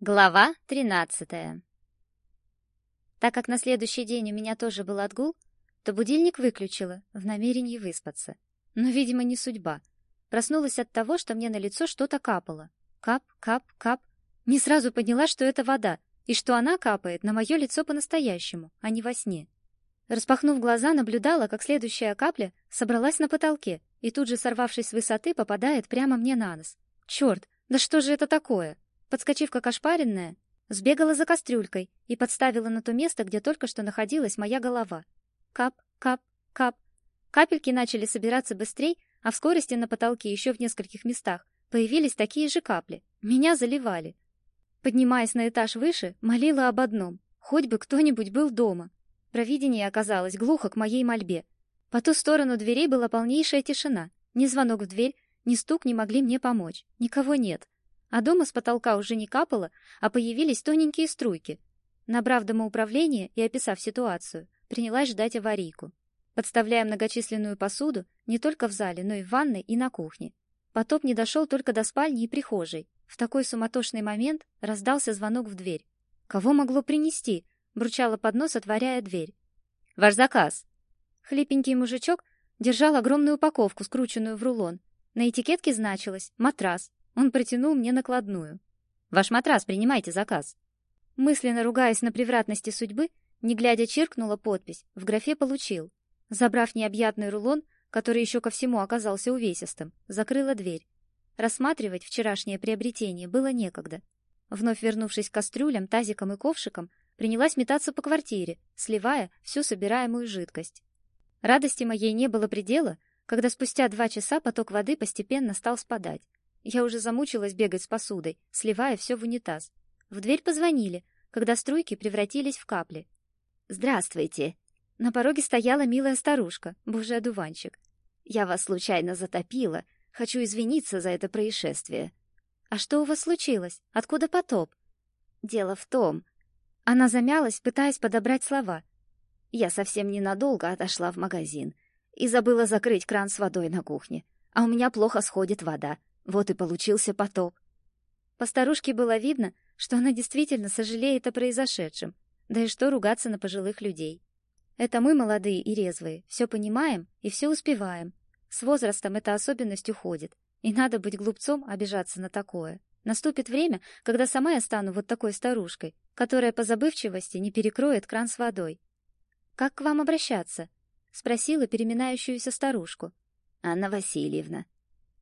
Глава 13. Так как на следующий день у меня тоже был отгул, то будильник выключила в намерении выспаться. Но, видимо, не судьба. Проснулась от того, что мне на лицо что-то капало. Кап, кап, кап. Не сразу поняла, что это вода, и что она капает на мое лицо по-настоящему, а не во сне. Распахнув глаза, наблюдала, как следующая капля собралась на потолке и тут же, сорвавшись с высоты, попадает прямо мне на нос. Черт, да что же это такое? Подскочив как ошпаренная, сбегала за кастрюлькой и подставила на то место, где только что находилась моя голова. Кап, кап, кап. Капельки начали собираться быстрее, а в скорости на потолке еще в нескольких местах появились такие же капли. Меня заливали. Поднимаясь на этаж выше, молила об одном: хоть бы кто-нибудь был дома. Провидение оказалось глухо к моей мольбе. По ту сторону дверей была полнейшая тишина. Ни звонок в дверь, ни стук не могли мне помочь. Никого нет а дома с потолка уже не капало, а появились тоненькие струйки. Набрав домоуправление и описав ситуацию, принялась ждать аварийку, подставляя многочисленную посуду не только в зале, но и в ванной и на кухне. Потоп не дошел только до спальни и прихожей. В такой суматошный момент раздался звонок в дверь. Кого могло принести? бурчала под нос, отворяя дверь. Ваш заказ. Хлипенький мужичок держал огромную упаковку, скрученную в рулон. На этикетке значилось матрас, он протянул мне накладную. «Ваш матрас, принимайте заказ». Мысленно ругаясь на превратности судьбы, не глядя чиркнула подпись, в графе «Получил». Забрав необъятный рулон, который еще ко всему оказался увесистым, закрыла дверь. Рассматривать вчерашнее приобретение было некогда. Вновь вернувшись к кастрюлям, тазикам и ковшикам, принялась метаться по квартире, сливая всю собираемую жидкость. Радости моей не было предела, когда спустя два часа поток воды постепенно стал спадать. Я уже замучилась бегать с посудой, сливая все в унитаз. В дверь позвонили, когда струйки превратились в капли. «Здравствуйте!» На пороге стояла милая старушка, божий одуванчик. «Я вас случайно затопила. Хочу извиниться за это происшествие». «А что у вас случилось? Откуда потоп?» «Дело в том...» Она замялась, пытаясь подобрать слова. «Я совсем ненадолго отошла в магазин и забыла закрыть кран с водой на кухне, а у меня плохо сходит вода. Вот и получился потоп. По старушке было видно, что она действительно сожалеет о произошедшем. Да и что ругаться на пожилых людей. Это мы, молодые и резвые, все понимаем и все успеваем. С возрастом эта особенность уходит, и надо быть глупцом обижаться на такое. Наступит время, когда сама я стану вот такой старушкой, которая по забывчивости не перекроет кран с водой. «Как к вам обращаться?» — спросила переминающуюся старушку. «Анна Васильевна»,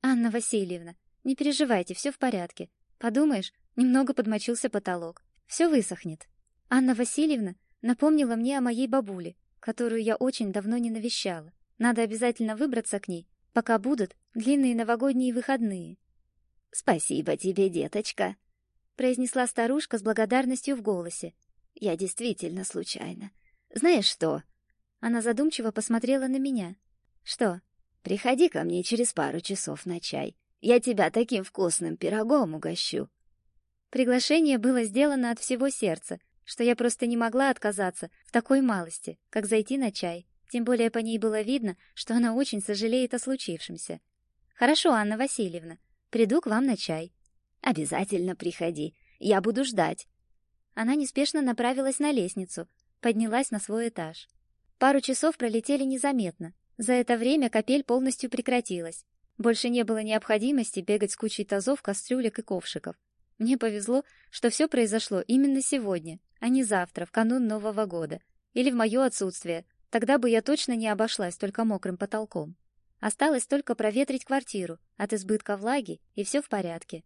Анна Васильевна, не переживайте, все в порядке. Подумаешь, немного подмочился потолок. Все высохнет. Анна Васильевна напомнила мне о моей бабуле, которую я очень давно не навещала. Надо обязательно выбраться к ней, пока будут длинные новогодние выходные. Спасибо тебе, деточка, произнесла старушка с благодарностью в голосе. Я действительно случайно. Знаешь что? Она задумчиво посмотрела на меня. Что? Приходи ко мне через пару часов на чай. Я тебя таким вкусным пирогом угощу. Приглашение было сделано от всего сердца, что я просто не могла отказаться в такой малости, как зайти на чай. Тем более по ней было видно, что она очень сожалеет о случившемся. Хорошо, Анна Васильевна, приду к вам на чай. Обязательно приходи. Я буду ждать. Она неспешно направилась на лестницу, поднялась на свой этаж. Пару часов пролетели незаметно, за это время капель полностью прекратилась. Больше не было необходимости бегать с кучей тазов, кастрюлек и ковшиков. Мне повезло, что все произошло именно сегодня, а не завтра, в канун Нового года. Или в мое отсутствие. Тогда бы я точно не обошлась только мокрым потолком. Осталось только проветрить квартиру от избытка влаги, и все в порядке.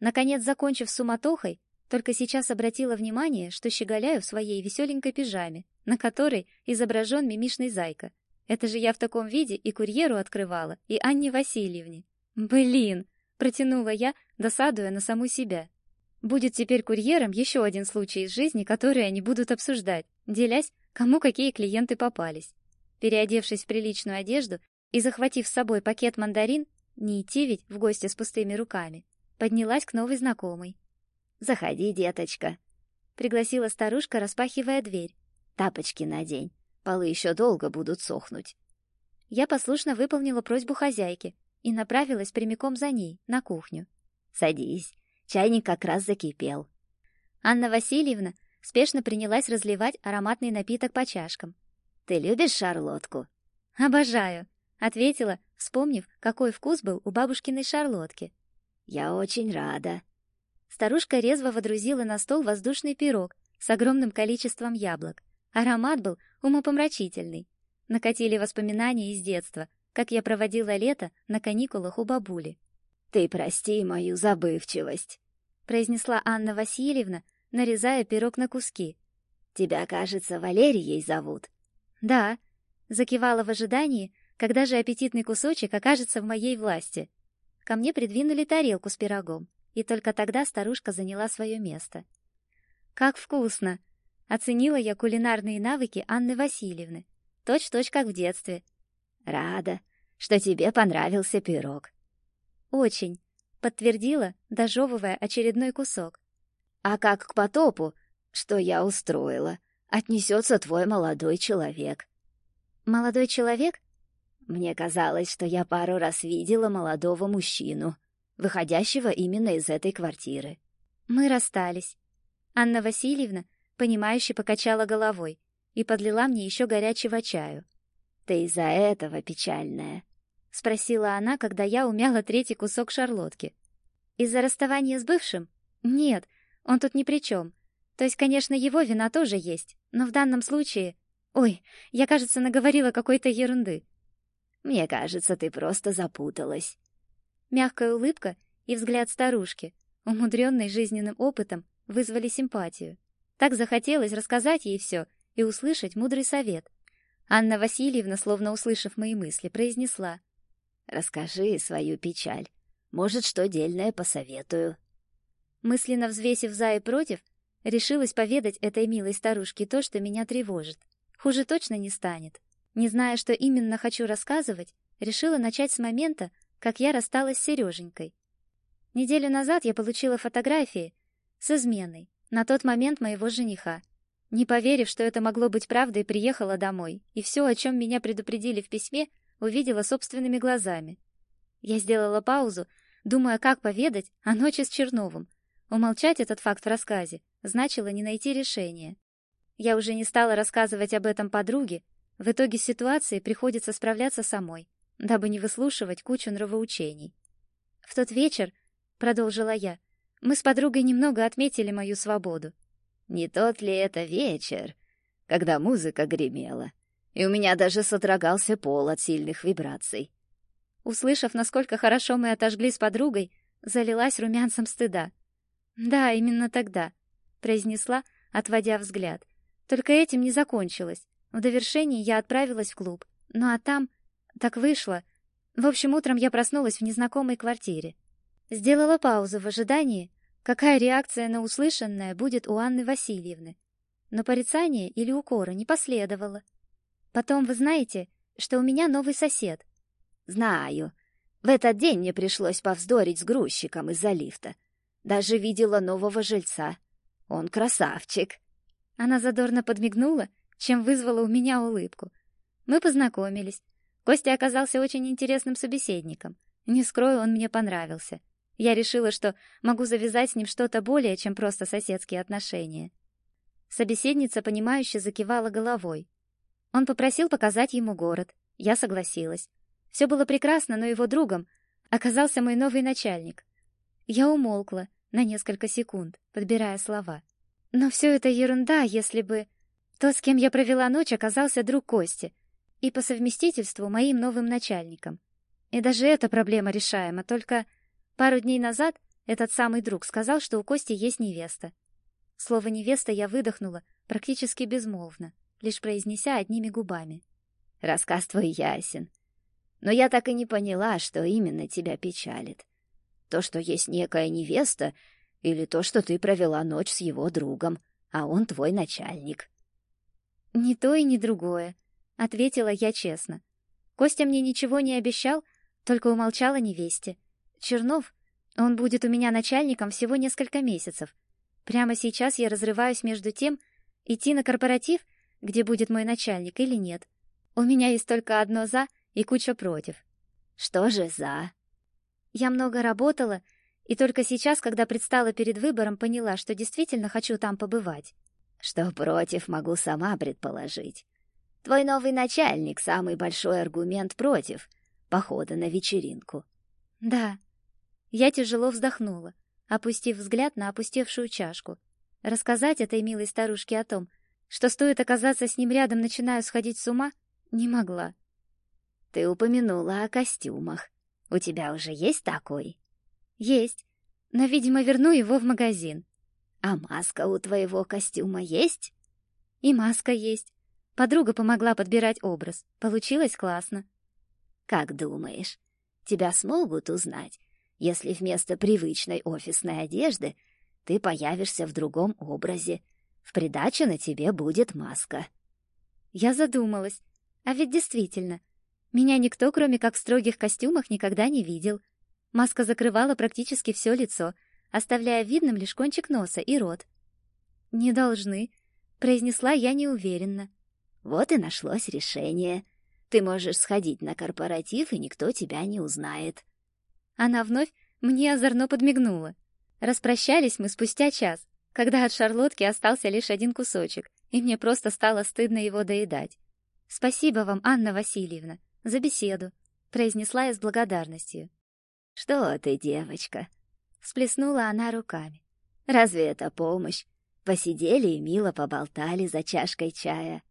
Наконец, закончив суматохой, только сейчас обратила внимание, что щеголяю в своей веселенькой пижаме, на которой изображен мимишный зайка — это же я в таком виде и курьеру открывала, и Анне Васильевне. Блин, протянула я, досадуя на саму себя. Будет теперь курьером еще один случай из жизни, который они будут обсуждать, делясь, кому какие клиенты попались. Переодевшись в приличную одежду и захватив с собой пакет мандарин, не идти ведь в гости с пустыми руками, поднялась к новой знакомой. «Заходи, деточка», — пригласила старушка, распахивая дверь. «Тапочки надень, Полы еще долго будут сохнуть. Я послушно выполнила просьбу хозяйки и направилась прямиком за ней, на кухню. «Садись, чайник как раз закипел». Анна Васильевна спешно принялась разливать ароматный напиток по чашкам. «Ты любишь шарлотку?» «Обожаю», — ответила, вспомнив, какой вкус был у бабушкиной шарлотки. «Я очень рада». Старушка резво водрузила на стол воздушный пирог с огромным количеством яблок. Аромат был умопомрачительный. Накатили воспоминания из детства, как я проводила лето на каникулах у бабули. «Ты прости мою забывчивость», — произнесла Анна Васильевна, нарезая пирог на куски. «Тебя, кажется, Валерией зовут». «Да», — закивала в ожидании, когда же аппетитный кусочек окажется в моей власти. Ко мне придвинули тарелку с пирогом, и только тогда старушка заняла свое место. «Как вкусно!» — оценила я кулинарные навыки Анны Васильевны. Точь-точь, как в детстве. «Рада, что тебе понравился пирог». «Очень», — подтвердила, дожевывая очередной кусок. «А как к потопу, что я устроила, отнесется твой молодой человек?» «Молодой человек?» Мне казалось, что я пару раз видела молодого мужчину, выходящего именно из этой квартиры. Мы расстались. Анна Васильевна, понимающе покачала головой и подлила мне еще горячего чаю. «Ты из-за этого печальная?» — спросила она, когда я умяла третий кусок шарлотки. «Из-за расставания с бывшим? Нет, он тут ни при чем. То есть, конечно, его вина тоже есть, но в данном случае... Ой, я, кажется, наговорила какой-то ерунды. Мне кажется, ты просто запуталась. Мягкая улыбка и взгляд старушки, умудренной жизненным опытом, вызвали симпатию. Так захотелось рассказать ей все и услышать мудрый совет. Анна Васильевна, словно услышав мои мысли, произнесла: "Расскажи свою печаль. Может, что дельное посоветую". Мысленно взвесив за и против, решилась поведать этой милой старушке то, что меня тревожит. Хуже точно не станет. Не зная, что именно хочу рассказывать, решила начать с момента, как я рассталась с Сереженькой. Неделю назад я получила фотографии с изменой, на тот момент моего жениха. Не поверив, что это могло быть правдой, приехала домой, и все, о чем меня предупредили в письме, увидела собственными глазами. Я сделала паузу, думая, как поведать о ночи с Черновым. Умолчать этот факт в рассказе значило не найти решения. Я уже не стала рассказывать об этом подруге, в итоге ситуации приходится справляться самой, дабы не выслушивать кучу нравоучений. В тот вечер, продолжила я, мы с подругой немного отметили мою свободу. Не тот ли это вечер, когда музыка гремела, и у меня даже содрогался пол от сильных вибраций? Услышав, насколько хорошо мы отожгли с подругой, залилась румянцем стыда. «Да, именно тогда», — произнесла, отводя взгляд. Только этим не закончилось. В довершении я отправилась в клуб. Ну а там... Так вышло. В общем, утром я проснулась в незнакомой квартире. Сделала паузу в ожидании, какая реакция на услышанное будет у Анны Васильевны. Но порицания или укора не последовало. Потом вы знаете, что у меня новый сосед. Знаю. В этот день мне пришлось повздорить с грузчиком из-за лифта. Даже видела нового жильца. Он красавчик. Она задорно подмигнула чем вызвало у меня улыбку. Мы познакомились. Костя оказался очень интересным собеседником. Не скрою, он мне понравился. Я решила, что могу завязать с ним что-то более, чем просто соседские отношения. Собеседница, понимающе закивала головой. Он попросил показать ему город. Я согласилась. Все было прекрасно, но его другом оказался мой новый начальник. Я умолкла на несколько секунд, подбирая слова. Но все это ерунда, если бы... Тот, с кем я провела ночь, оказался друг Кости и по совместительству моим новым начальником. И даже эта проблема решаема, только пару дней назад этот самый друг сказал, что у Кости есть невеста. Слово «невеста» я выдохнула практически безмолвно, лишь произнеся одними губами. «Рассказ твой ясен. Но я так и не поняла, что именно тебя печалит. То, что есть некая невеста, или то, что ты провела ночь с его другом, а он твой начальник?» «Ни то и ни другое», — ответила я честно. Костя мне ничего не обещал, только умолчал о невесте. Чернов, он будет у меня начальником всего несколько месяцев. Прямо сейчас я разрываюсь между тем, идти на корпоратив, где будет мой начальник, или нет. У меня есть только одно «за» и куча «против». Что же «за»? Я много работала И только сейчас, когда предстала перед выбором, поняла, что действительно хочу там побывать. Что против, могу сама предположить. Твой новый начальник — самый большой аргумент против похода на вечеринку. Да. Я тяжело вздохнула, опустив взгляд на опустевшую чашку. Рассказать этой милой старушке о том, что стоит оказаться с ним рядом, начинаю сходить с ума, не могла. Ты упомянула о костюмах. У тебя уже есть такой? Есть, но, видимо, верну его в магазин. А маска у твоего костюма есть? И маска есть. Подруга помогла подбирать образ. Получилось классно. Как думаешь, тебя смогут узнать, если вместо привычной офисной одежды ты появишься в другом образе? В придачу на тебе будет маска. Я задумалась. А ведь действительно, меня никто, кроме как в строгих костюмах, никогда не видел. Маска закрывала практически все лицо, оставляя видным лишь кончик носа и рот. «Не должны», — произнесла я неуверенно. «Вот и нашлось решение. Ты можешь сходить на корпоратив, и никто тебя не узнает». Она вновь мне озорно подмигнула. Распрощались мы спустя час, когда от шарлотки остался лишь один кусочек, и мне просто стало стыдно его доедать. «Спасибо вам, Анна Васильевна, за беседу», — произнесла я с благодарностью. «Что ты, девочка?» Всплеснула она руками. «Разве это помощь? Посидели и мило поболтали за чашкой чая».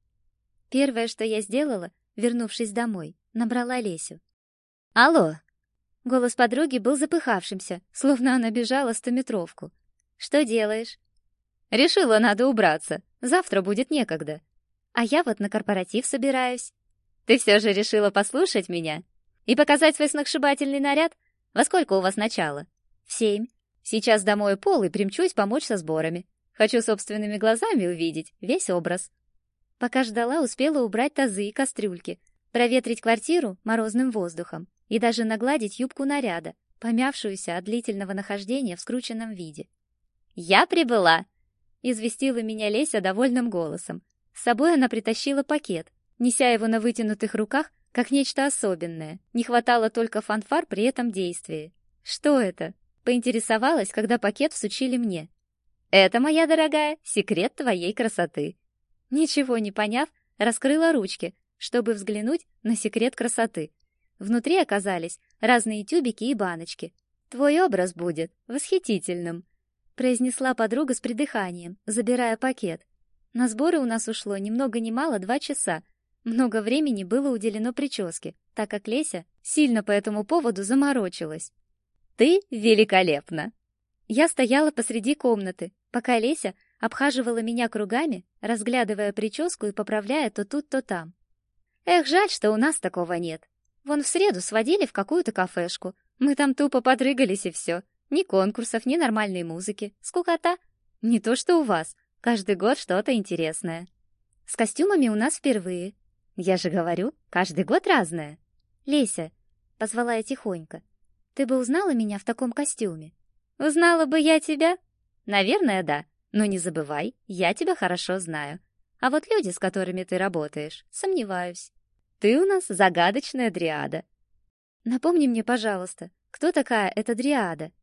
Первое, что я сделала, вернувшись домой, набрала Лесю. «Алло!» Голос подруги был запыхавшимся, словно она бежала стометровку. «Что делаешь?» «Решила, надо убраться. Завтра будет некогда». «А я вот на корпоратив собираюсь». «Ты все же решила послушать меня? И показать свой сногсшибательный наряд? Во сколько у вас начало?» В семь. Сейчас домой пол и примчусь помочь со сборами. Хочу собственными глазами увидеть весь образ. Пока ждала, успела убрать тазы и кастрюльки, проветрить квартиру морозным воздухом и даже нагладить юбку наряда, помявшуюся от длительного нахождения в скрученном виде. «Я прибыла!» — известила меня Леся довольным голосом. С собой она притащила пакет, неся его на вытянутых руках, как нечто особенное. Не хватало только фанфар при этом действии. «Что это?» Поинтересовалась, когда пакет всучили мне. «Это, моя дорогая, секрет твоей красоты». Ничего не поняв, раскрыла ручки, чтобы взглянуть на секрет красоты. Внутри оказались разные тюбики и баночки. «Твой образ будет восхитительным», — произнесла подруга с придыханием, забирая пакет. На сборы у нас ушло ни много ни мало два часа. Много времени было уделено прическе, так как Леся сильно по этому поводу заморочилась. Ты великолепна!» Я стояла посреди комнаты, пока Леся обхаживала меня кругами, разглядывая прическу и поправляя то тут, то там. Эх, жаль, что у нас такого нет. Вон в среду сводили в какую-то кафешку. Мы там тупо подрыгались и все. Ни конкурсов, ни нормальной музыки. Скукота. Не то, что у вас. Каждый год что-то интересное. С костюмами у нас впервые. Я же говорю, каждый год разное. Леся, позвала я тихонько. Ты бы узнала меня в таком костюме? Узнала бы я тебя? Наверное, да. Но не забывай, я тебя хорошо знаю. А вот люди, с которыми ты работаешь, сомневаюсь. Ты у нас загадочная дриада. Напомни мне, пожалуйста, кто такая эта дриада?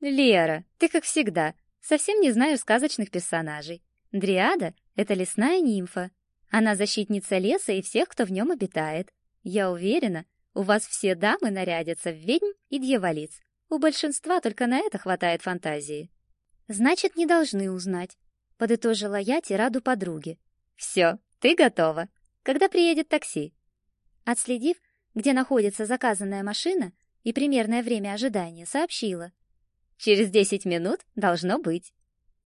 Лера, ты как всегда, совсем не знаешь сказочных персонажей. Дриада — это лесная нимфа. Она защитница леса и всех, кто в нем обитает. Я уверена, у вас все дамы нарядятся в ведьм и дьяволиц. У большинства только на это хватает фантазии. Значит, не должны узнать. Подытожила я тираду подруги. Все, ты готова. Когда приедет такси? Отследив, где находится заказанная машина и примерное время ожидания, сообщила. Через десять минут должно быть.